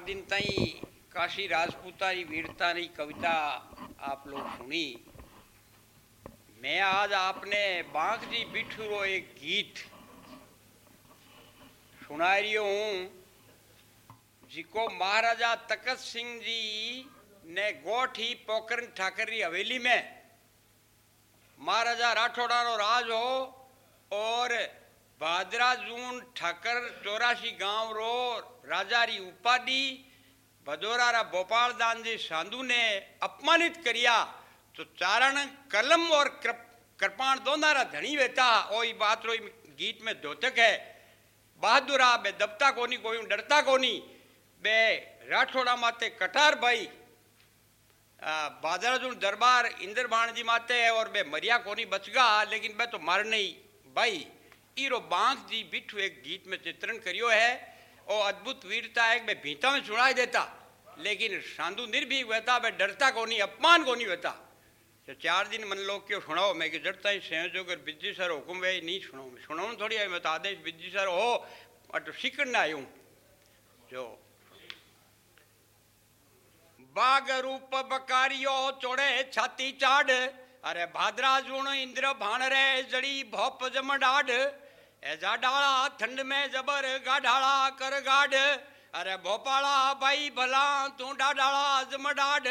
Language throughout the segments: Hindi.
दिन ताई काशी राजपूता की वीरता की कविता आप लोग सुनी। मैं आज आपने बांक जी बिठू रो एक गीत सुना रही हूँ, जिको महाराजा तकत सिंह जी ने गोठी पोकरन ठाकर हवेली में। महाराजा राठौड़ा रो राज हो और भादरा जून ठाकर चौरासी गाँव रो राजा री उपाधि भदोरा रा भोपाल दान जी साधु ने अपमानित करिया तो चारण कलम और कृप कृपाण दोना रा धनी वेता ओ बात रो गीत में धोतक है। बहादुरा बे दबता कोनी कोई डरता कोनी, बे राठौड़ा माते कटार भाई बादराजुन दरबार इंद्र बाण जी माते और बे मरिया कोनी बचगा, लेकिन बे तो मर नहीं। भाई ईरो बाँस जी बिठू एक गीत में चित्रण करियो है और अद्भुत वीरता है मैं भीता में सुनाई देता। लेकिन साधु निर्भीक होता, मैं डरता को नहीं अपमान को नहीं होता। तो चार दिन मन लोग क्यों सुनाओ? मैं कि डरता ही संयोजक बिज्जी सर हुक्म वे नहीं सुनाऊ। मैं सुनाऊ थोड़ी आई मैं तो आदेश बिज्जी सर हो अट सीखना आयू जो बाग रूप बकारियो चोड़े छाती चाड़ अरे भाद्रा जूण इंद्र भाण रे, जड़ी भोप जम डाढ़। ऐजा डाला ठंड में जबर गाढ़ाला कर गाढ़ अरे भोपाला भाई भला, तू डाढ़ाला जम डाढ़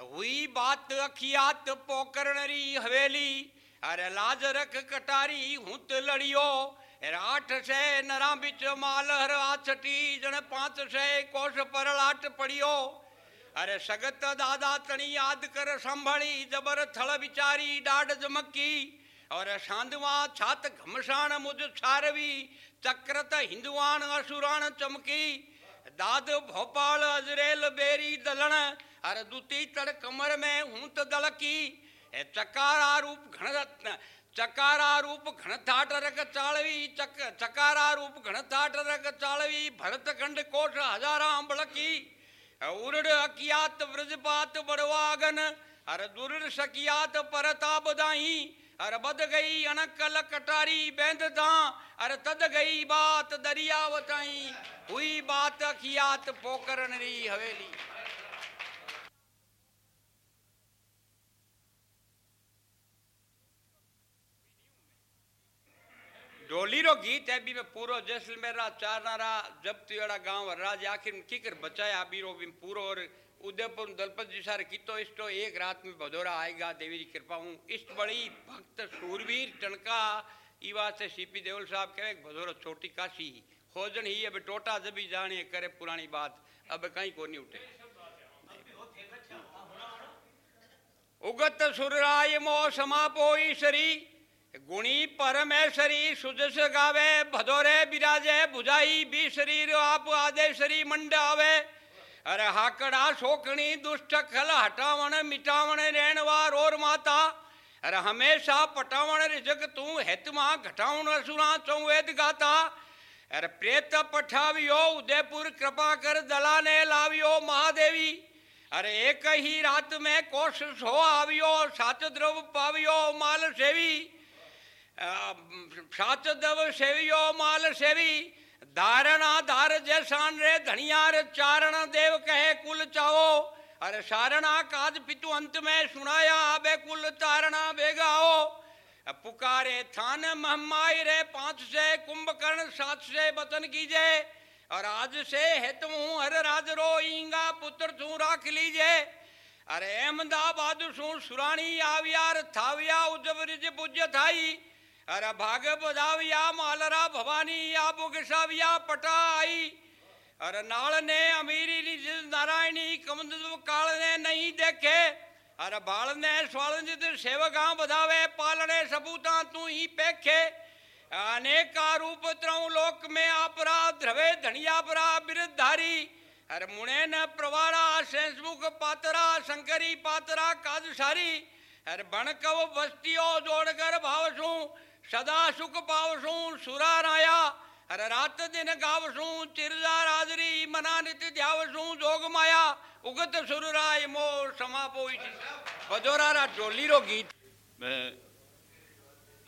हुई बात अखियात पोकरणरी हवेली। अरे लाज रख कटारी हुत लड़ियो। राठ से नरा बिच मालहर आछटी जन पाँच से कोश पर लाट पड़ियो। अरे सगत दादा तणी याद कर संभाली, जबर थल बिचारी डाढ़ जमकी। और शांदवा छात घमसाण मुझ छारवी, चक्रत हिंदुआन असुरान चमकी। दाद भोपाल अजरेल बेरी दलण, अरे दूती तड़ कमर में हूत दलकी। चकारा रूप घन चकारा रूप घन थाट रक चालवी चक, चकारा रूप घन थाट रक चालवी भरत खंड कोट हजारा बड़की उरड़ अकियात व्रजपात बड़वागन, अर दुरड़ सकियात परता बदाई अर बद गई अनकल कटारी बेंदता अर तद गई बात दरिया वताई। हुई बात अखियात पोकरन री हवेली। डोली रो गीत है भी मैं पूरो जैसलमेर रा, चारनारा जब तुड़ा गाँव राज आखिर में किकर बचाया बीरो भी पूरो और उदयपुर दलपत जी सारे कितो इष्टो, एक रात में भदोरा आएगा, देवी जी कृपा हूँ। इष्ट बड़ी भक्त सूरवीर टनका ईवा से सीपी देवल साहब कहे, भदोरा छोटी काशी, खोजन ही, अब टोटा जब ही जाने, करे पुरानी बात, अब कहीं को नहीं उठे। उगत सुरराय मो समापोई शरी गुणी परमेश्वरी सुजस गावे, भदोरे बिराजे, बुझाई भी शरीर, आप आदे शरी अरे हाकड़ा शोकणी, दुष्ट खल, हटावण, मिटावण, रेणवार और माता। अरे हमेशा पटावण रिजक तू हेतमा घटावण सुना चौवेद गाता। अरे प्रेत पठावियो, उदयपुर कृपा कर दला ने लावियो महादेवी। अरे एक ही रात में कोश सो आवियो, सात द्रव पावियो माल सेवी। सात दव सेवियो माल सेवी। धारणा धार जैसान रे, धनियार चारण देव कहे कुल चाओ अरे सारणा काज पितु अंत में सुनाया बे कुल तारणा बेगाओ पुकारे, थान महमाई रे, पाँच से कुंभकर्ण, सात से बतन कीजे। और आज से हूँ हर राज रो इंगा पुत्र तू राख लीजे। अरे अहमदाबाद सुरानी आवियार, थाविया उजब रिज पूज्य थाई। अरे भाग बजाविया मालरा भवानी, या बुगसाविया पटा आई अरे नाल ने अमीरी जिस नारायणी कमंद काल ने नहीं देखे। अरे बाल ने स्वाल जित सेवका बधावे पालने सबूता तू ही पेखे। अनेका रूप त्रऊ लोक में आपरा ध्रवे धनिया परा बिरधारी। अरे मुणे न प्रवारा सेंसमुख पातरा, शंकरी पातरा काजसारी अरे बणकव बस्तियों जोड़कर भावसू सदा सुख पावसू सुरा राया अरे रात दिन गावसू चिरजा राजरी मना नित ध्यावसू जोग माया, उगत सुरराय मोर बजोरा रा डोली रो गीत। मैं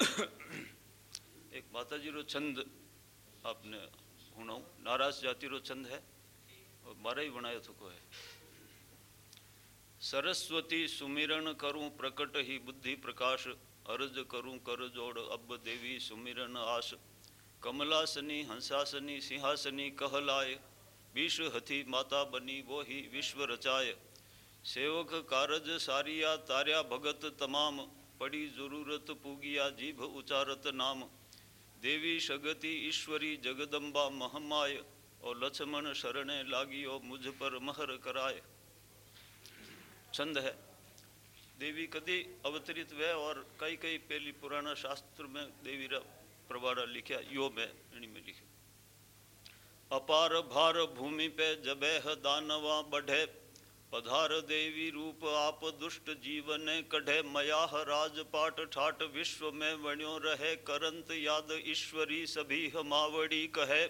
एक माता जी रो छंद आपने हुणो नाराज़ जाति रो छंद है और मारा ही बनाया थको है। सरस्वती सुमिरन करूँ प्रकट ही बुद्धि प्रकाश। अर्ज़ करूँ कर जोड़ अब देवी सुमिरन आस कमलासनी हंसासनी सिंहासनी कहलाय विष हथी माता बनी वो ही विश्व रचाय सेवक कारज सारिया तार्या भगत तमाम पड़ी ज़रूरत पूगिया जीभ उचारत नाम देवी शगति ईश्वरी जगदम्बा महमाय और लक्ष्मण शरणे लागियो मुझ पर महर कराय छंद है देवी कदी अवतरित वे और कई कई पहली पुराना शास्त्र में देवी रा प्रबारा लिखा, यो में में लिखे। अपार भार भूमि पे जबह दानवा बढ़े, पधार देवी रूप आप दुष्ट जीवन कढ़े, मयाह राजपाट ठाट विश्व में वण्यो रहे, करंत याद ईश्वरी सभी हमावड़ी कहे।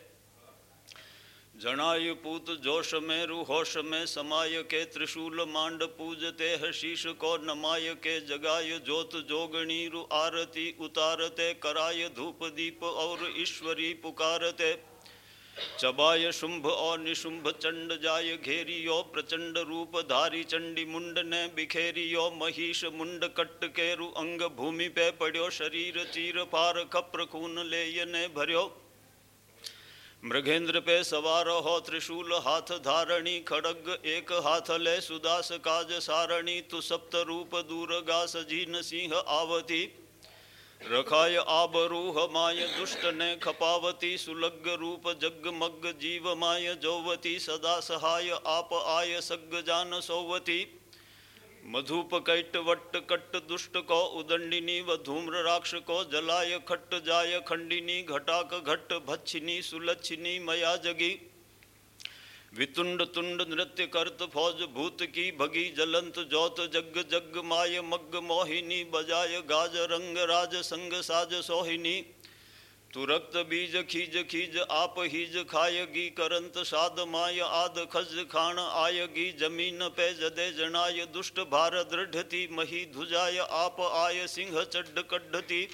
जनाय पूत जोश में रुहोश में समाय के त्रिशूल मांड पूजते शीश को नमाय के जगाय जोत जोगणी रु आरती उतारते कराय धूप दीप और ईश्वरी पुकारते। चबाय शुंभ और निशुंभ चंड जाय घेरियो प्रचंड रूप धारी चंडी मुंड ने बिखेरियो महिष मुंड कट केरु अंग भूमि पे पड़ो शरीर चीर पार खप्र खून ले ने भरियो। मृगेंद्र पे सवार हो त्रिशूल हाथ धारणी, खड़ग एक हाथ ले सुदास काज सारणी तु सप्त रूप दूरगा सजीन सिंह आवती। रखाय आबरूह माय दुष्ट ने खपावती, सुलग रूप जग मग जीव माय जोवती, सदा सहाय आप आय सग जान सोवती। मधुप कैट वट कट दुष्ट को उदंडिनी व धूम्र राक्ष को जलाय खट जाय खंडिनी घटाक घट भच्छिनी सुलच्छिनी मया जगी। वितुंड तुंड नृत्य करत फौज भूत की भगी जलंत जोत जग जग माय मग मोहिनी बजाय गाज रंग राज संग साज सोहिनी। तुरक्त बीज खीज खीज आप हीज खायगी करंत साध माय आद खज खाण आयगी ज़मीन पे जदे जनाय दुष्ट भार दृढ़ती, मही धुजाय, आप आय सिंह चड्ड कड्ढती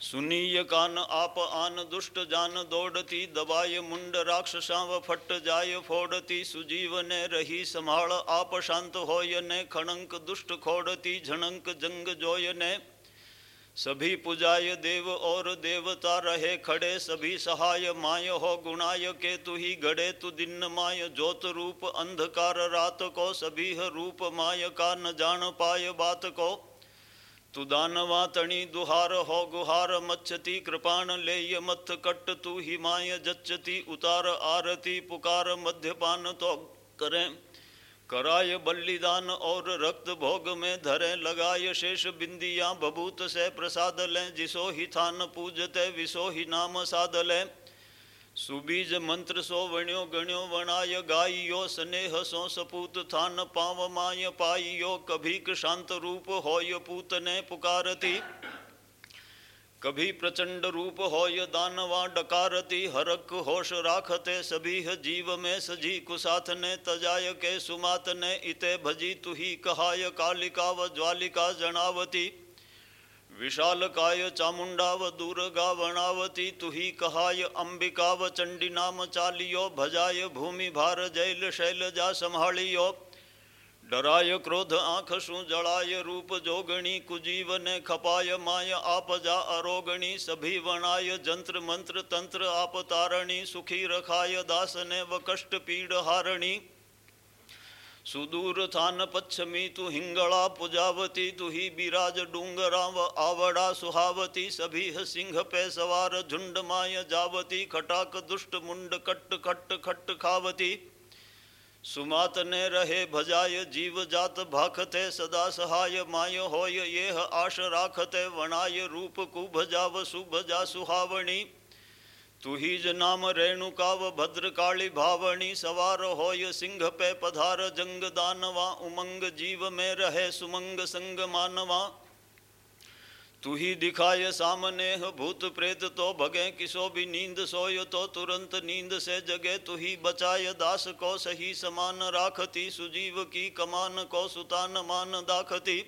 सुनीय कान आप आन दुष्ट जान दौड़ती, दबाय मुंड राक्षसाव फट जाय फोड़ती सुजीव ने रही संभाल, आप शांत होय ने, खणंक दुष्ट खोड़ती, झणंक जंग जोय ने। सभी पुजाय देव और देवता रहे, खड़े, सभी सहाय, माय हो, गुणाय के तु ही गड़े, तु दिन माय, ज्योत रूप, अंधकार, रात को, सभी रूप, माय का न जान पाय बात को। तु दानवा तणी दुहार हो, गुहार, मच्छति, कृपाण लेय मथ कट, तू हिमाय जच्चति, उतार, आरती, पुकार मध्यपान तो करें। कराय बलिदान और रक्त भोग में धरे, लगाय शेष बिंदिया, बबूत से प्रसाद लें, जिसो ही थान पूजते, विसो ही नाम साध लें। सुबीज मंत्र सो वण्यो गण्यो वणाय, गाइयो स्नेह सो सपूत थान पाव माय पाइयो, कभी शांत रूप होय पूत ने पुकारती। कभी प्रचंड रूप होय दानवा डकारती, हरक होश राखते सभी जीव में सजी, कुसाथ ने तजाय के सुमात ने इते भजी, तुही कहाय कालिका व ज्वालिका जनावती विशाल काय व दुर्गा वणावती तुही कहाय अंबिकाव चंडी नाम चालियो, भजाय भूमि भार जैल शैल जा संभालियो। डराय क्रोध आँख सु जड़ाय रूप जोगणी कुजीव खपाय माय आप जा अरोगणी सभी वणाय जंत्र मंत्र तंत्र आप तारणी सुखी रखाय दास ने व कष्ट पीड़ हारणी। सुदूर थान पच्छमी तु हिंगड़ा पुजावती, तु ही बिराज डूंगरा व आवड़ा सुहावती, सभी सिंह पे सवार झुंड माय जावती, खटाक दुष्ट मुंड कट खट खट खावती सुमात ने रहे भजाय, जीव जात भाखते, सदा सहाय माय होय ये आश राखते, वणाय रूप कुभजाव सुभजा सुहावणी तू ही ज नाम रेणुकाव भद्र काली भावनी सवार होय, सिंह पे पधार, जंग दानवा, उमंग जीव में रहे, सुमंग संग मानवा। तू ही दिखाए सामने भूत प्रेत तो भगे किसो भी नींद सोय तो तुरंत नींद से जगे, तू ही बचाए दास को सही समान राखती, सुजीव की कमान को सुतान मान दाखती।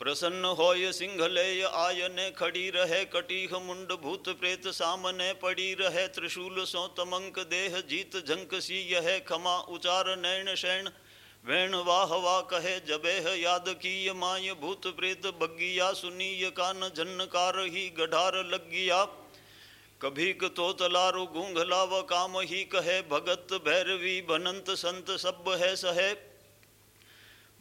प्रसन्न होय सिंहलेय आयने खड़ी रहे, कटीह मुंड भूत प्रेत सामने पड़ी रहे, त्रिशूल सो तमंक देह, जीत झंक सी यह, खमा उचार नैन शैन वैण वाह वाह कहे जबेह याद की माय भूत प्रेत बग्गिया सुनीय कान झनकार ही गढ़ार लग गया कभी तो तलारु व काम ही कहे, भगत भैरवी, भनंत संत सब है सहे।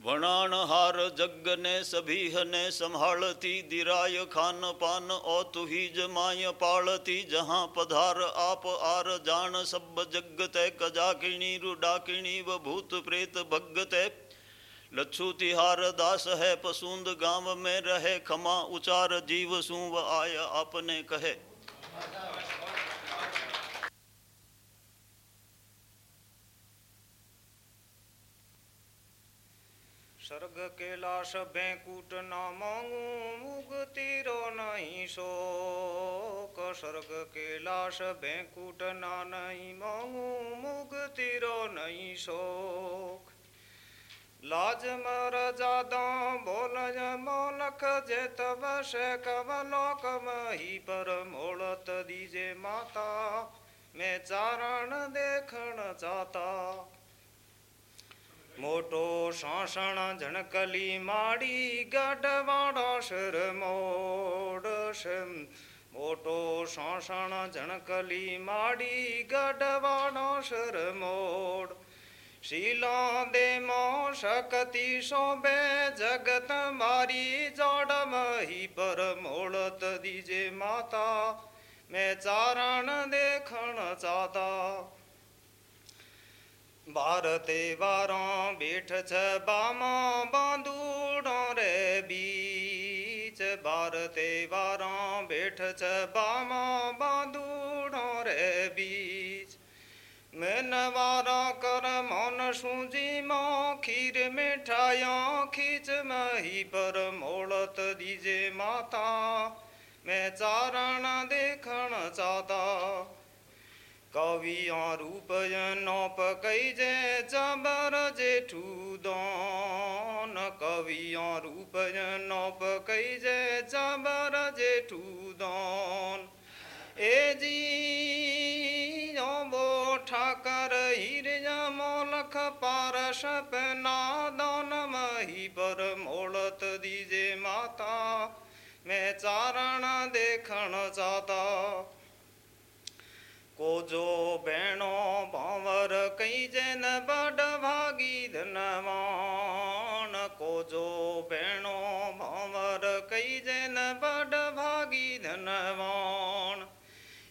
वणाण हार जग ने सभी ने संभालती, दिराय खान पान ओ तुही जमाय पालती, जहाँ पधार आप आर जान सब जग तय कजाकिणी, रुडाकिणी व भूत प्रेत भगत लच्छू तिहार दास है पसुंद गाँव में रहे खमा उचार, जीव सूव आय आपने कहे। स्वर्ग कैलाश बैंकुट न मांगू मुक्ति रो नहीं शोक। स्वर्ग कैलाश बैंकुट न नहीं मांगू मुक्ति रो नहीं शोक। लाज मर जादा, बोल मोलख जे तब से कवलोक मही पर मोलत दीजे माता। मैं चारण देखण जाता મોટો શાસણ ઝણકલી માડી ગઢવાડો શર મોડ મોટો શાસણ ઝણકલી માડી ગઢવાડો શર મોડ શીલા દે મો શકતિ શોભે જગત મારી જોડ મહી પર મોળત દીજે માતા મેં ચારણ દેખણ ચાતા ભારતે વારો બેઠ છે બામા બાંધુડો રે બીચ ભારતે વારો બેઠ છે બામા બાંધુડો રે બીચ મેન વારા કર મન સુજી મો ખીર મીઠાયા ખીચ મહી પર મોળત દીજે માતા મેં ચારણ દેખણ ચાતા कवियों रूप नौप कई जे जबर जेठू दौन। कवि रूप नौप कई जे जबर जेठू दौन। ए जी वो ठाकर हिर मोलख पार सपना दान मही पर मोलत दीजे माता। मैं चारण देखण चाहता को जो भेणो भंवर कई जन बड भागी धनवान, को जो भेणो भंवर कई जन बड भागी धनवान।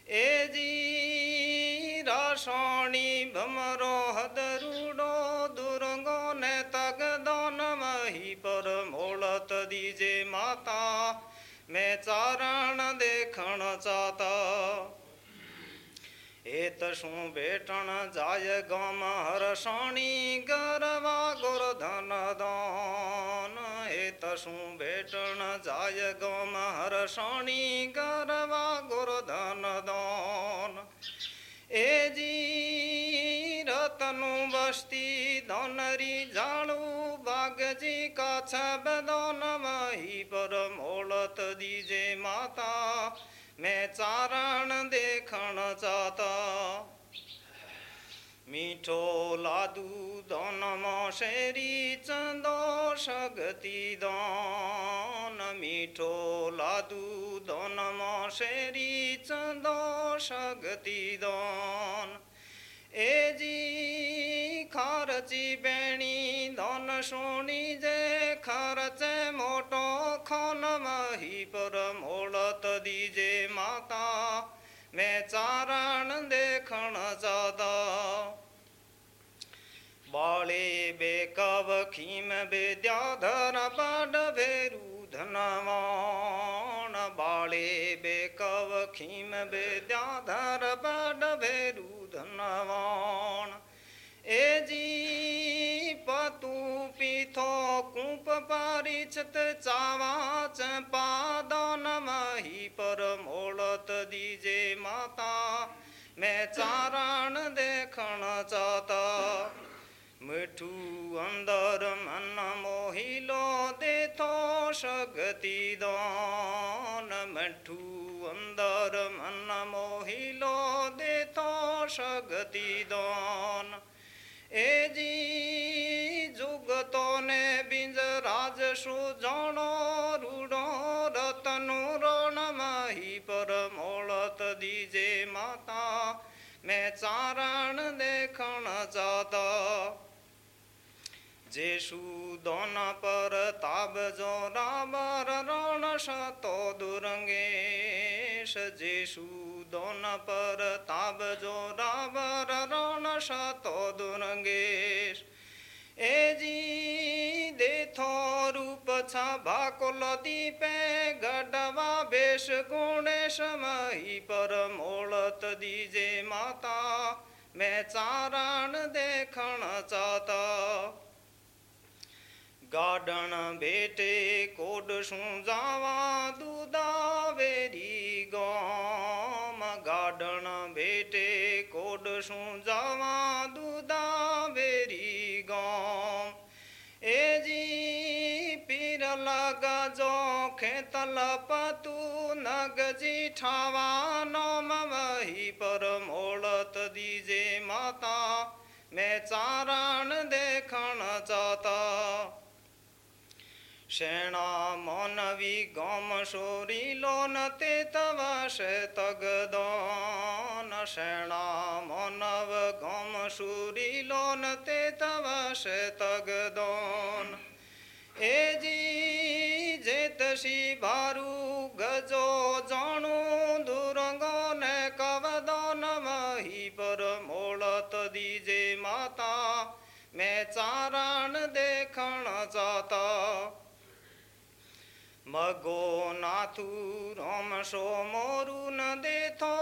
ए जी रासाणी भमरो हद रूडो, दुर्गो ने तक दान मही पर मोलत दीजे माता। मैं चारण देखण चाहता खेत शू बेटण जाय गम हर सोणी गरवा गोरधन दान। हेत शू बेटण जाय गम हर सोणी गरवा गुर दान। ए जी रतनु बस्ती दोनरी झाड़ू बाग जी का छब मैं चारण देखण जाता मीठो लादू दन मसेरी चंदो सगति दन मीठो लादू दन मसेरी चंदो सगति दन ए जी ખર્ચી બેણી દોન સોની જે ખર્ચે મોટો ખોન મહી પર મોળત દીજે માતા મેં ચારણ દેખણ જાદા બાળે બે કવ ખીમ બેદ્યાધર બડ ભેરું ધનવાણ બાળે બે કવ ખીમ બેદ્યાધર બડ ભેરું ધનવાણ એજી પતું પીથો કૂપ પરિછત ચાવાચ પાદન મહી પર મોળત દીજે માતા મેં ચારણ દેખણ ચાતા મીઠું અંદર મન મોહિલો દેથો શક્તિ દાન મીઠું અંદર મન મોહિલો દેથો શક્તિ દાન ए जी जुगतो ने बिंज राज सुजणो रूडो रतन रण माही पर मोलत दीजे माता। मैं चारण देखण चाहता जेशु दोन पर ताब जो राबर रण सतो दुरंगेश। जेशु दोन पर ताब जो राबर रण सतो दुरंगेश। ए जी देथो रूप छ भाकुल दीपे, गडवा बेश गुणेश मही पर मोलत दीजे माता। मैं चारण देखण चाहता। ગાડણ બેટે કોડ શું જાવા દુદાવેરી ગોમ ગાડણ બેટે કોડ શું જાવા દુદાવેરી ગોમ એજી પીર લગા જો ખેતલ પતુ નગજી ઠાવાનો મહી પર મોળત દીજે માતા મેં ચારણ દેખણ ચાતા शेणा मोनवी गोमशोरी लोन ते तव शतगदोन शेणा मोनव गोमशूरी लोन ते तव शतगदोन एजी जेतशी भारू गजो जाणू दुरंगो ने कवदोन मही पर मोलत दीजे माता। मैं चारण देखण जाता મગો નાથુ રમશો મોરું દેથો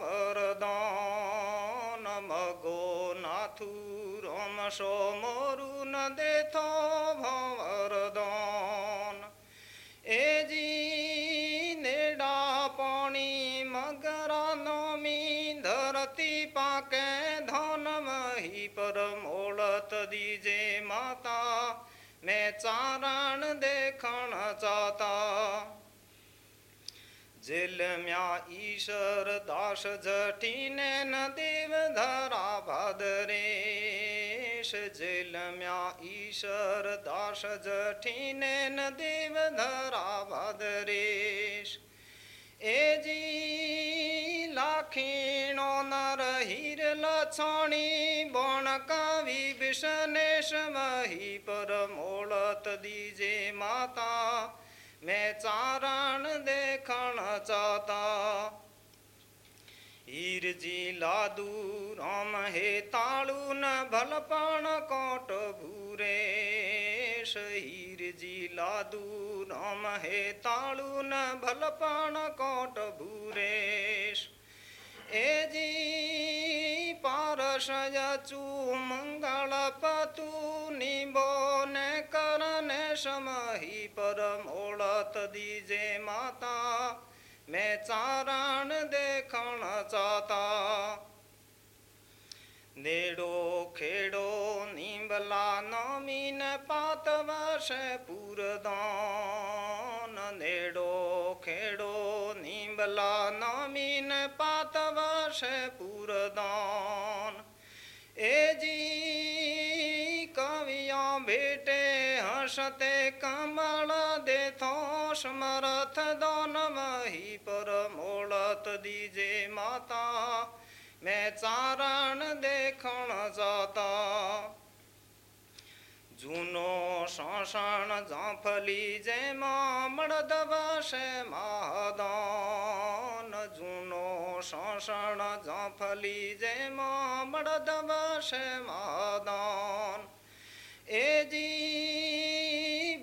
વરદાન મગો નાથુ રમશો મોરું દેથો વરદાન એજી નેડા પાણી મગરા નમી ધરતી પાકે ધન મહી પર મોળત દીજે માતા મેં ચારણ દેખણ झिलम्या ईश्वर दास जटीने न देव धरा भद्रेश म्या ईश्वर दास जटीने न देव धरा भद्रेश ए जी लाखीण नर हीर लक्षणी बण कावि विषणेश मही पर मोलत दीजे माता। ਮੈਂ ਚਾਰਣ ਦੇਖਣਾ ਚਾਹਤਾ ਹੀਰ ਜੀ ਲਾਦੂ ਰਾਮ ਹੈ ਤਾਲੂ ਨ ਭਲਪਣ ਕੋਟ ਭੂਰੇ ਸ਼ਹੀਰ ਜੀ ਲਾਦੂ ਰਾਮ ਹੈ ਤਾਲੂ ਨ ਭਲਪਣ ਕੋਟ ਭੂਰੇ એજી પારસય ચુ મંગળ પતુ નિબો ને કરને સમહી પર મોળત દીજે માતા મેં ચારણ દેખણ ચાતા નેડો ખેડો નીંબલા નમીન પાત વર્ષે પૂરદાન નેડો ખેડો નીંબલા નમીન પાત से पूरदान ए जी कविया बेटे हँसते कमल दे थो समरथ दान मही पर मोड़त दीजे माता मैं चारण देखण जाता જૂનો શોષણ જાફલી જેમાં મળદવશે મહાદાન જૂનો શોષણ જાફલી જેમાં મળદવશે મહાદાન એજી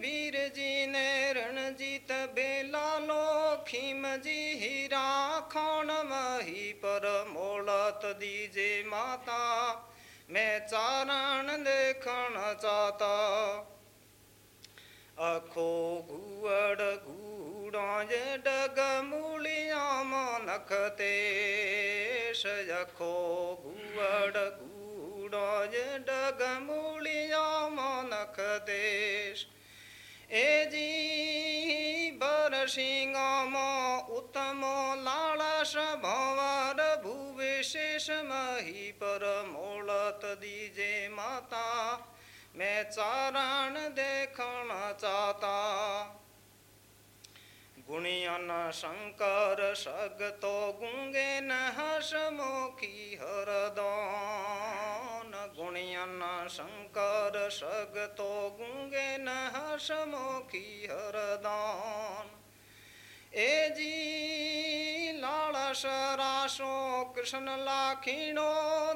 વીરજીને રણજીત બેલાલો ખીમજી હીરા ખોણ મહી પર મોળત દીજે માતા मैं चारण देखना चाहता। अखो घुअड़ घूड़ाए डग मूलिया मानख तेश। अखो घुअड़ घूड़ाए डग मूलिया मानख देश ए जी बर सिंगा उत्तम चाहता, मैं चारण देखना चाहता। गुणियन शंकर सग तो गुंगे न हसमुखी हरदान गुणियन शंकर सग तो गुंगे न हसमुखी हरदान ए जी લાળસ રાશો કૃષ્ણ લાખીણો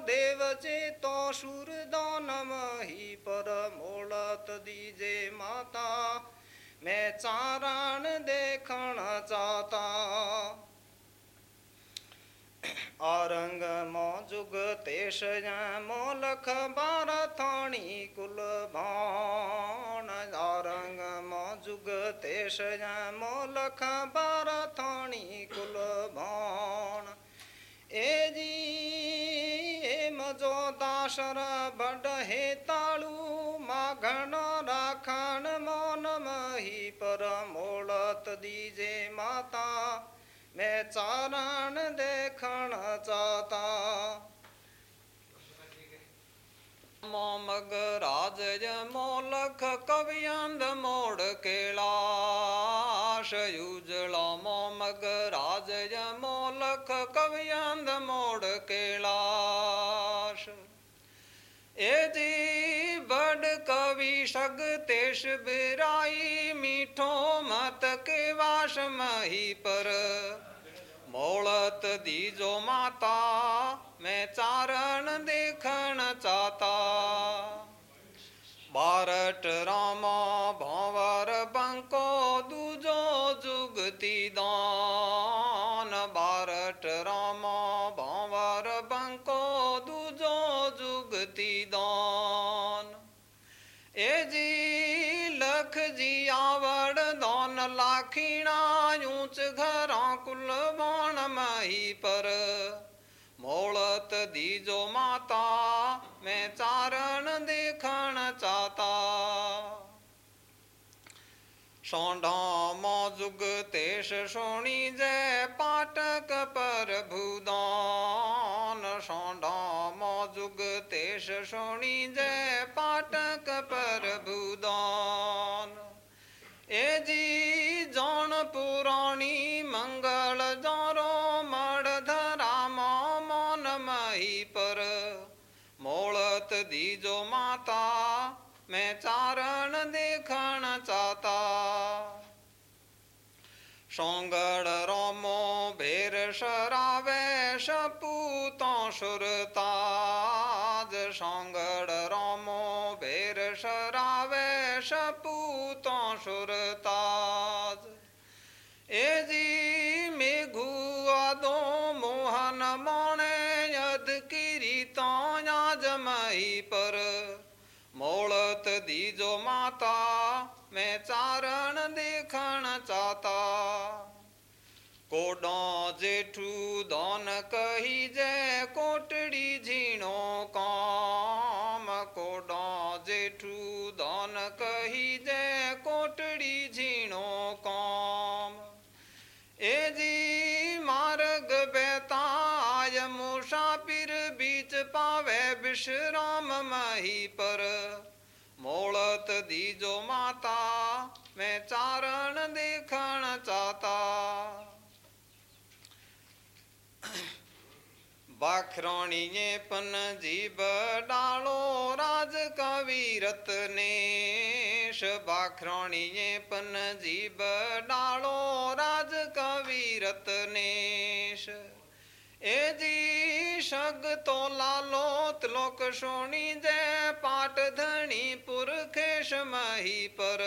દેવ ચેતો સુર દાનમ હિ પર મોળત દીજે માતા મેં ચારણ દેખણ ચાતા औरंग मौजुग तेष मोलख बार बारथाणी कुल भाण औरंग मौजुग तेष मोलख बारथाणी कुल भाण ए जी एम जो दाशर बड हे ताळू माघण राखण मौन मही पर मोलत दीजे माता। मैं चारण देखण चाहता मोमग राज मोलख कवियंद मोड़ कैलाश युजला मोमग राज मोलख कवियंद मोड़ कैलाश ए जी बड़ कवि सग तेष बिराई मीठो मत के वास मही पर मोड़त दीजो माता मैं चारण देखण चाहता। बारट राम भंवर बंको दूजो ऊंच घरा कुल बाण मही पर। मोड़त दीजो माता, मैं चारण देखण चाहता। सौंडा मौजुग तेष सोणी जय पाटक पर भूदान। सौंडा मौजुग तेष सोणी जय पाटक पर भूदान। मैं चारण देखना चाहता। सोंगड़ रोमो भेर शरावे सपूतों सुरताज माता, मैं चारण देखण चाहता। कोडो जेठू दोन कही जय कोटड़ी झीणो काम। कोडो जेठू दोन कही जय कोटड़ी झीणो काम। ए जी मार्ग बेताय मुसाफिर बीच पावे, विश्राम मही पर। मोड़त दीजो माता, मैं चारण देखण चाहता। बाखरोणीए पन जीब डालो, राज कवि रत्नेश बाखरोणीए पन जीब डालो, राज कवि रत्नेश जी शग तो लालो त्लोक सोनी जय पाट धनी पुरखेश मही पर।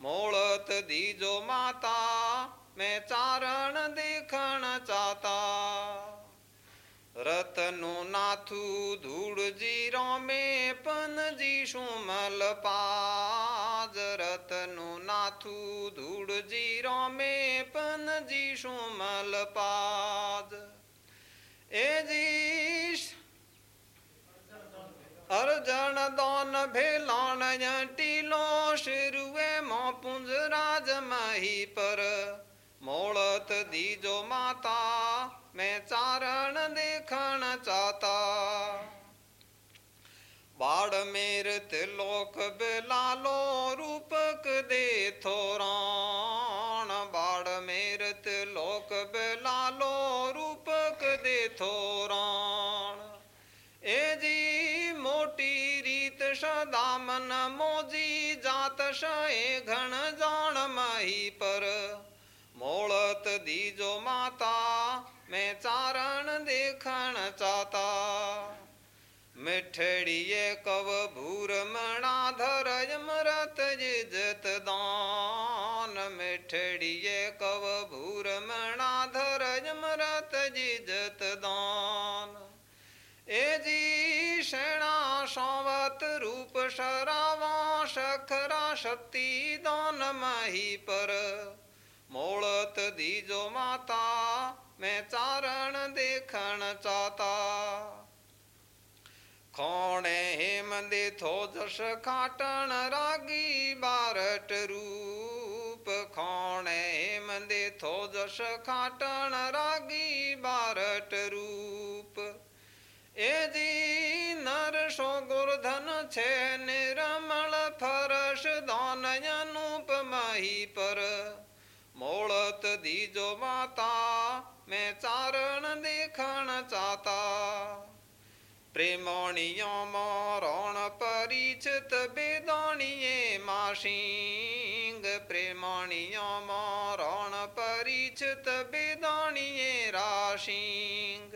मोड़त दीजो माता, मैं चारण देखण चाहता। रतनु नाथु धूड़ ज़ीरो में, पन जी सुमल पाज। रतनु नाथु धूड़ ज़ीरो में, पन एजीश। अर्जन दान भेलान टीलो शिरुए मो पुंज राज मही पर। मोड़त दीजो माता, मैं चारण देखण चाहता बाड़ मेर तिलोक बिलालो रूपक दे थोराण बाड़ मेर तिलोक बिल मन मोजी जात शये घन जान माही पर। मोळत दीजो माता, मैं चारण देखण चाता। मिठड़िए कव भूर मणा धर यमरत जिजत दान। मिठड़िए कव भूर मणा धर यमरत जिजत दान। ए जी शणा सौवत शरावां, शखरा, शक्ति दान माही पर। मोड़त दीजो माता, मैं चारण देखण चाहता। खोणे हेमंदे थो जस खाटन रागी बारट रूप। खोणे हेमंदे थो जस खाटन रागी बारट रूप। ए जी छे निर्मल दान अनूप मही पर। मोड़त दीजो माता, मैं चारण देखण चाता प्रेमणियो मोरण परिचित बेदाणिये माशिंग। प्रेमणियो मोरण परिचित बेदाणिये राशिंग।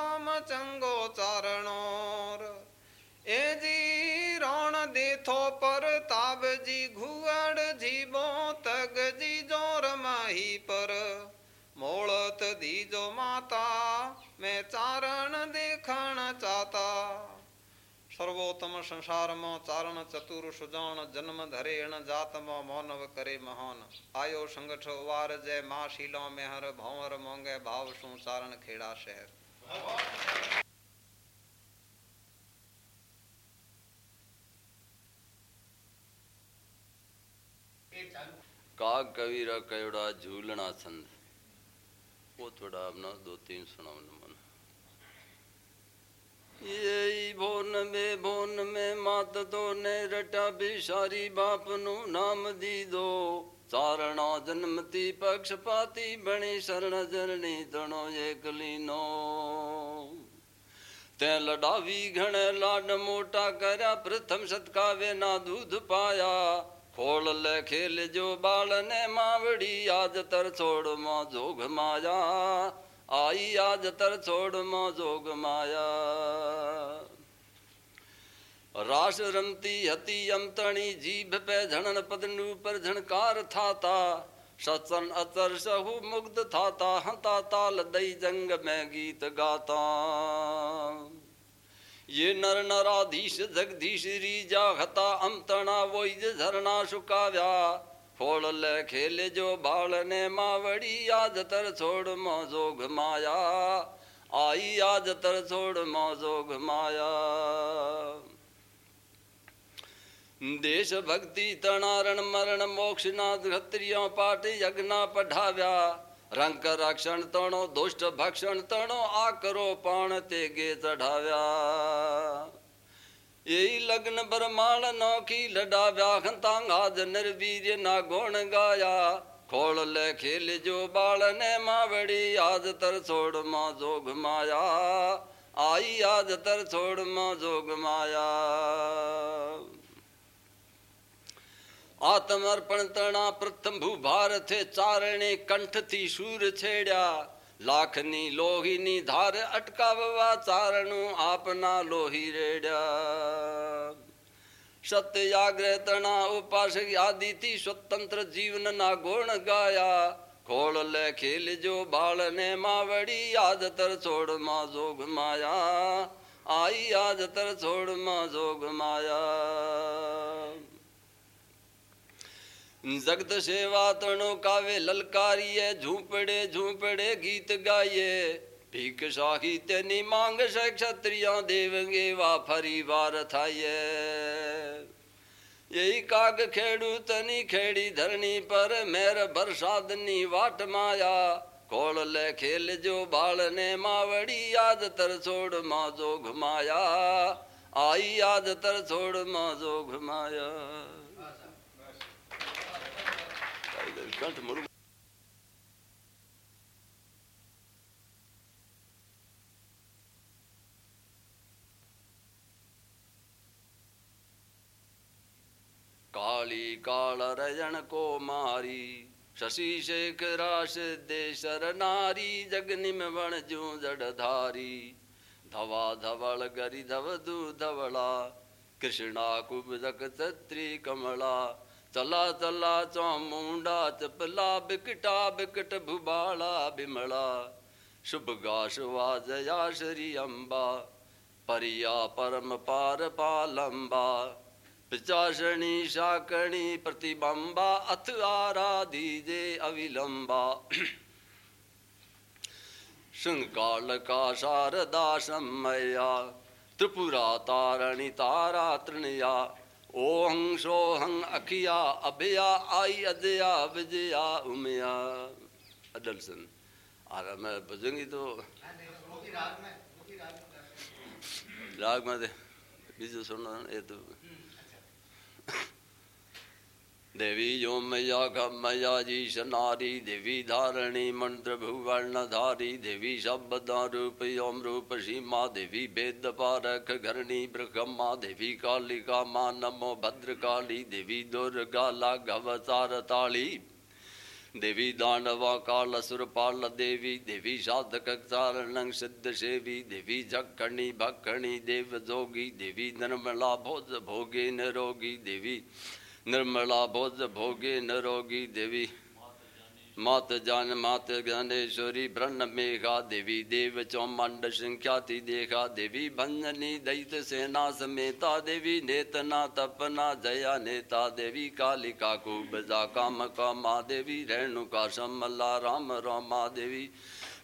पर ताब जी घुअड़ जी बोतग जी ज़ोर माही पर। मोड़त दीजो माता, मैं चारण देखण चाता सर्वोत्तम संसार मो चारण चतुर सुजाण जन्म धरे अण जात मो मौनव करे महान। आयो संगठ वार जय माँ शीलो, मेहर भंवर मोंगे भाव सु चारण खेड़ा शहर। काग कबीरा कयोड़ा झूलना छंद वो थोड़ा अपना दो तीन सुनाओ मन। ये भोन में भोन में मात दो ने रटा बिसारी बाप नु नाम दी दो। चारणा जन्मती पक्षपाती बणी शरण जननी तणो एकली नो ते लडावी घणे लाड मोटा करया प्रथम सत्कावे ना दूध पाया। जो बाल ने मावड़ी, आज तर छोड़ मो जोग माया। आई आज तर छोड़ मो जोग माया। रास रमती हती अमतणी जीभ पे झणन पदनु पर झणकार थाता। सत्सन अतर सहु मुग्ध थाता, हंता ताल दई जंग में गीत गाता। ये नर नराधीश, जगदीश रीजा, हता अमतणा वोई झरना सुकाव्या। खोल ले, खेल जो बाल ने मावड़ी, आज तर छोड़ मो जोग माया। आई, आज तर छोड़ मो जोग माया। देश भक्ति तणारण मरण, मोक्ष नाथ खत्रियों पाठ यज्ञा पढ़ाव्या रंग रक्षण तणो, दुष्ट भक्षण तणो, आकरो पाण ते गे चढ़ाव्या यही लग्न बरमाल नौकी लडाव्या खंतांगाज निर्वीर्य ना गुण गाया। खोल ले खेल जो बाल ने मावड़ी, आज तर छोड़ माँ जोग माया। आई, आज तर छोड़ माँ जोग माया। आत्मर्पण तरणा प्रथम भू भार थे चारणे कंठ थी सूर छेड़ा। लाखनी लोहिनी धार अटका बवा चारणु आपना लोही रेड़ा। सत्य जाग्रह तना उपास आदि थी स्वतंत्र जीवन ना गुण गाया। खोल ले खेल जो बाल ने मावड़ी, आज तर छोड़ मा जोग माया। आई आज तर छोड़ मा जोग माया। जगत सेवा तनो कावे ललकारिये, झूपड़े झूपड़े गीत गाये भीख साहित्य तेनी मांग से क्षत्रिया देवेंगे, वा फरी वार थाये यही काग खेड़ू तनी खेड़ी धरनी पर, मेर बरसाद नी वाट माया। कोल ले खेल जो बाल ने मावड़ी याद तर छोड़ मा जो घुमाया आई याद तर छोड़ मा जो घुमाया Presidente Moro तो काली कालरजन को मारी, शशि शेख शेखरा सिद्धेश्वर नारी, जगनिम वण जू धारी। धवा धवल गरी धव दू धवला, कृष्णा कुब जगत त्रि कमला तला तला चौमुंडा चपला, बिकटा, बिकट भुबाला, बिमला। शुभ गाश वाजया श्री अम्बा परिया परम पार पालम्बा पिचाशणी, शाकणी, प्रतिबंबा, अथ आरा दीजे अविलंबा। शृंगाल का शारदा सम्मया त्रिपुरा तारणी तारा तृणया। ओ हंग सो हंग अखिया अभिया, आई अदया विजया उमया। अडलसन और मैं बजूँगी तो राग में बीजू सुनना ये तो हम्म, अच्छा। देवी यो मैया गमया जी शनारी देवी धारणी मंत्र भुवर्ण धारी देवी शब्द रूप योम रूप सीमा, देवी भेद पारख घरणी ब्रह्मा देवी कालिका माँ नमो भद्र काली देवी दुर्गा लाघवतार ताली देवी दानवा काल सुरपाल देवी देवी साधक चारण सिद्ध सेवी, देवी जखणी भक्खणी देव जोगी, देवी निर्मला भोज भोगे निरोगी, देवी निर्मला भोज भोगे निरोगी देवी। मात जान, मात ज्ञानेश्वरी, ब्रह्म मेघा देवी। देव चौमंड संख्याति देखा देवी। भंजनी दैत सेना समेता देवी। नेतना तपना जया नेता देवी। कालिका कुबजा काम कामा देवी। रेणुका समला राम रोमा देवी।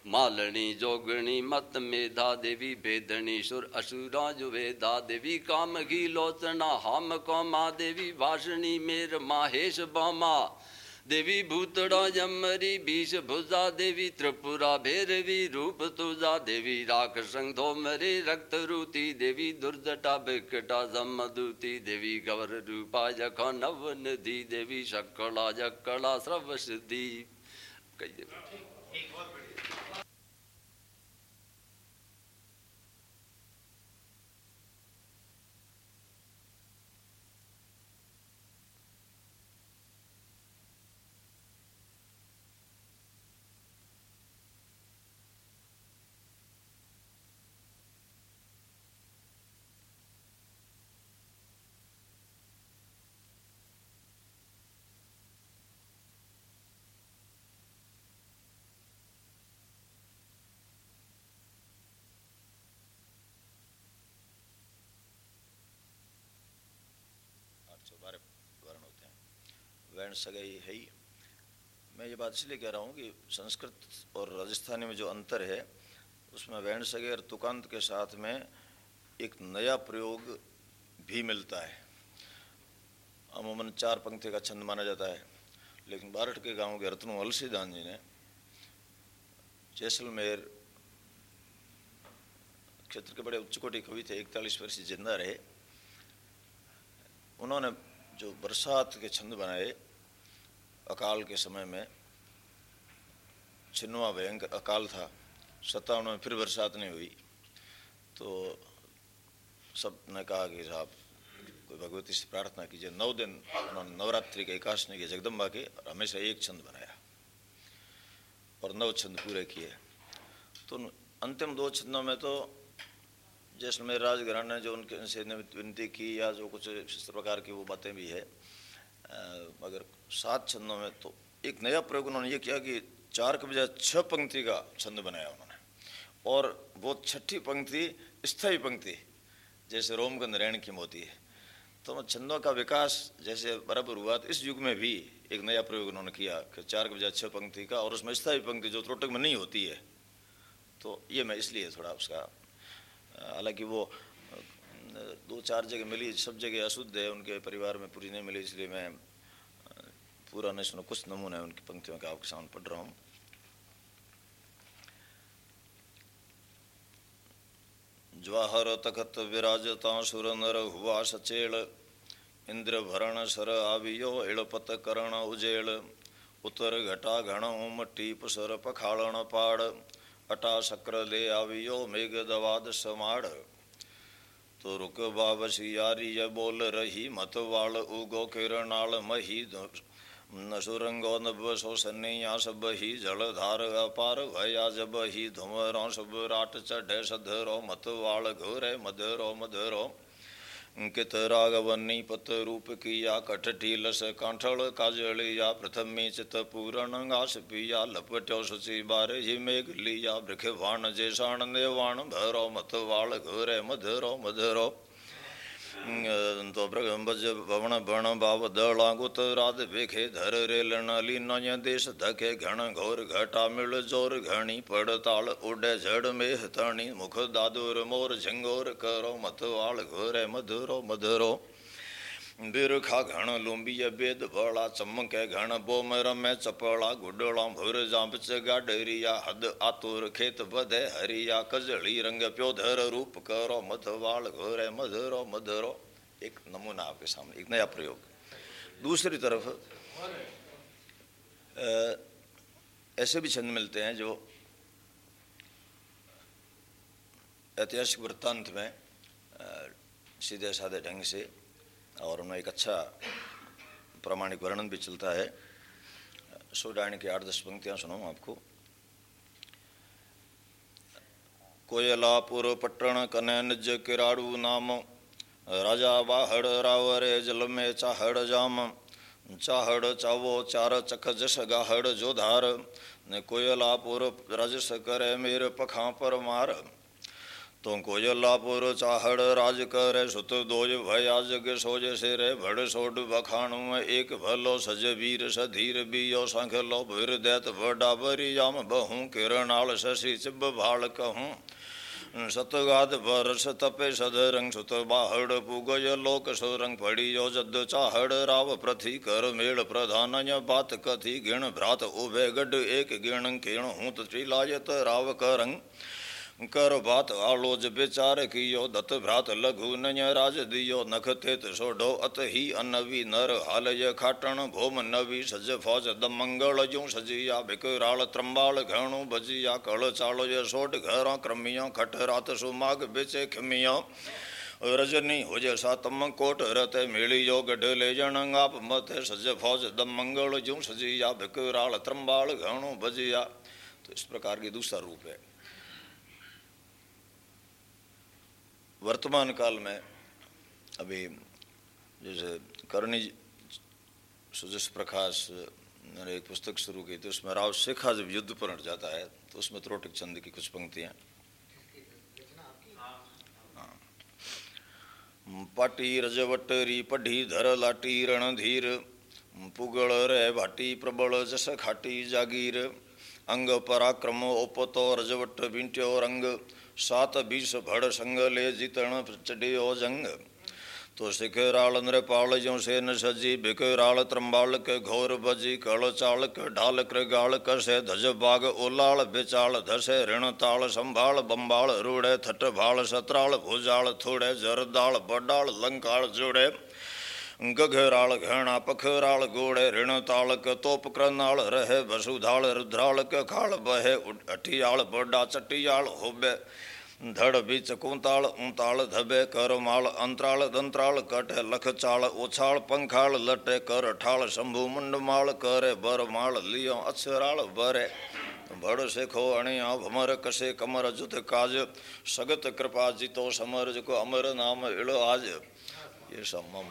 मालणी जोगणी मत मेधा देवी भेदणी सुर असुरा जुवेदा देवी काम की लोचना हम कौमा देवी भाषणी मेर माहेश बामा देवी भूतड़ा यमरी बीस भुजा देवी त्रिपुरा भैरवी रूप तुजा देवी राख संधो मरे रक्त रूती देवी दुर्जटा बिकटा जमदूती देवी गवर रूपा जख नव निधि देवी शकला जकला स्रव सिद्धि। कहिए आठ सौ बारह वर्ण होते हैं वर्ण सगाई है ही। मैं ये बात इसलिए कह रहा हूँ कि संस्कृत और राजस्थानी में जो अंतर है, उसमें वर्ण सगे और तुकांत के साथ में एक नया प्रयोग भी मिलता है। अमूमन चार पंक्ति का छंद माना जाता है, लेकिन बारठ के गाँव के रत्नो अलसीदान जी ने जैसलमेर क्षेत्र के बड़े उच्चकोटि कवि थे, इकतालीस वर्ष ज़िंदा रहे। उन्होंने जो बरसात के छंद बनाए अकाल के समय में छिन्नवा भयंकर अकाल था, सत्तावन में फिर बरसात नहीं हुई। तो सबने कहा कि साहब, कोई भगवती से प्रार्थना कीजिए। नौ दिन उन्होंने नवरात्रि के एकाशनी के जगदम्बा के और हमेशा एक छंद बनाया और नौ छंद पूरे किए। तो अंतिम दो छंदों में तो जैसलमेर राजघराने ने जो उनके से विनती की या जो कुछ इस प्रकार की वो बातें भी है सात छंदों में तो एक नया प्रयोग उन्होंने ये किया कि चार के बजाय छह पंक्ति का छंद बनाया उन्होंने। और वो छठी पंक्ति, स्थायी पंक्ति, जैसे रोम रोमगंध रैण की मोती है। तो छंदों का विकास जैसे बराबर हुआ तो इस युग में भी एक नया प्रयोग उन्होंने किया कि चार के बजाय छह पंक्ति का और उसमें स्थायी पंक्ति जो त्रोटक में नहीं होती है। तो ये मैं इसलिए थोड़ा उसका, हालाँकि वो दो चार जगह मिली, सब जगह अशुद्ध है, उनके परिवार में पूरी नहीं मिली, इसलिए मैं पूरा नहीं सुना, कुछ नमूने उनकी पंक्तियों का आपके सामने पढ़ रहा हूँ। ज्वाहर तखत विराजता सुर नर हुआ सचेल इंद्र भरण सर आवियो इड़पत करण उजेल उतर घटा घण ओम टीप सर पखाड़ण पाड़ अटा शक्र ले आवियो मेघ दवाद समाड़ तो रुक बाबसी यारी ये बोल रही मत वाल उगो किरणाल मही सुरंगो नभ सो सन्या सब ही जलधार अपार भया जब ही धुमरो सब राट चढ़े, सधरो मत वाल घोरे, मधरो मधरो। कित रागवनी पत रूप किया कठठी लस कांठल काजलिया, प्रथमी चित पूरण घास पिया, लपट्यो सुची बार ही मेघ लिया वृख वाण जेसाण नेवाण भरो मत वाल घोरे, मधरो मधरो। तो भज भवन बण भाव दला गुत राध वेखे धर रे लण नय देश धके घण घोर घटा मिल ज़ोर घणी पड़ ताल उडे झड़ मेह तणी मुख दादुर मोर झंगोर करो मत वाल घोरे मधुरो मधुरो बिरखा घण लुंबिय बेद बड़ा, चमके घण बोमर में चपड़ा गुडला, भुर जांपच गाडरिया, हद आतुर खेत बधे हरिया, कजली रंग प्योधर रूप करो, मधवाल घोरे मधुरो मधुरो। एक नमूना आपके सामने, एक नया प्रयोग। दूसरी तरफ़ ऐसे भी छंद मिलते हैं जो ऐतिहासिक वृत्तांत में सीधे साधे ढंग से और उनमें एक अच्छा प्रामाणिक वर्णन भी चलता है। सोडायण की आठ दस पंक्तियाँ सुनाऊं आपको। कोयलापुर पट्टण कने निज किराड़ू नाम, राजा बाहड़ रावरे जल में चाहड़ जाम, चाहड़ चावो चार चख जस गाहड़ जोधार ने कोयलापुर राजस करे मेर पखा पर मार। तो कोयलापुर चाहड़ राज कर, सुत दोज भया जग सोज सिरे, भड़ सोड बखाणु एक भलो सज वीर सधीर, बियो संख लो भीर दैत बड़ा बरी जाम बहु, किरणाल शशि चिब भाल कहूँ। सतगाद बरस तपे सदरंग सुत बाहड़ पुगय लोक सुरंग पड़ियो जद चाहड़ राव प्रथि कर मेल प्रधान बात कथि गिण भ्रात उभे गड, एक गिण किण हूत त्रिलायत राव करंग। कर बात आलोज विचार कियो दत्त भ्रात लघु नय राज दियो नख तेत सोढो अत ही अनवी नर हालय खाटण, भोम नवी सज फौज द मंगल जू सजिया बिकराल त्रंबाल घणु भजिया कळ चालो ये सोट घर क्रमियो, खट रात सुमाग बेचे खिमियो। रजनी हुजे सातम कोट रते मिलियो गढ़ ले जणंगाप मत सज फौज दमंगल जू सजिया बिकराल त्रंबाल घणु भजिया तो इस प्रकार की दूसरा रूप है। वर्तमान काल में अभी जैसे करणी सुजस प्रकाश ने एक पुस्तक शुरू की तो उसमें राव शेखा जब युद्ध पर हट जाता है तो उसमें त्रोटिक चंद की कुछ पंक्तियाँ हाँ। पाटी रजवटरी पढ़ी धर लाटी रणधीर पुगड़ रे भाटी प्रबल जस खाटी जागीर, अंग पराक्रम ओपतो रजवट बिंट्यो रंग सात बीस भड़ संग ले जितण चढ़ियो जंग। तो सिखराल नृपाल जो से न सजी बिकराल त्रंबाल के घोर बजी, कल चाल के ढाल कृगाल कसे धज बाग ओलाल बिचाल, धसे ऋण ताल संभाल बम्बाल रूढ़े, थट भाल सत्राल, भुजाल थोड़े, जरदाल बडाल, लंकाल जोड़े। गघराल घृणा पखराल गोड़े, ऋण ताल क तोप क्रनाल रहे वसुधाल रुद्राल क खाल बहे अठियाल, बड़ा चटियाल होबे। धड़ बीच कुंताल, ऊंताल धबे कर माल, अंतराल दंतराल कटे लख चाल उछाल पंखाल लटे कर ठाल, शंभु मुंड माल करे बर माल, लियो अक्षराल बरे। भड़ शेखो अणिया, भमर कसे कमर, जुत काज, सगत कृपा जितो समर को अमर नाम इड़ आज। ये सब मूल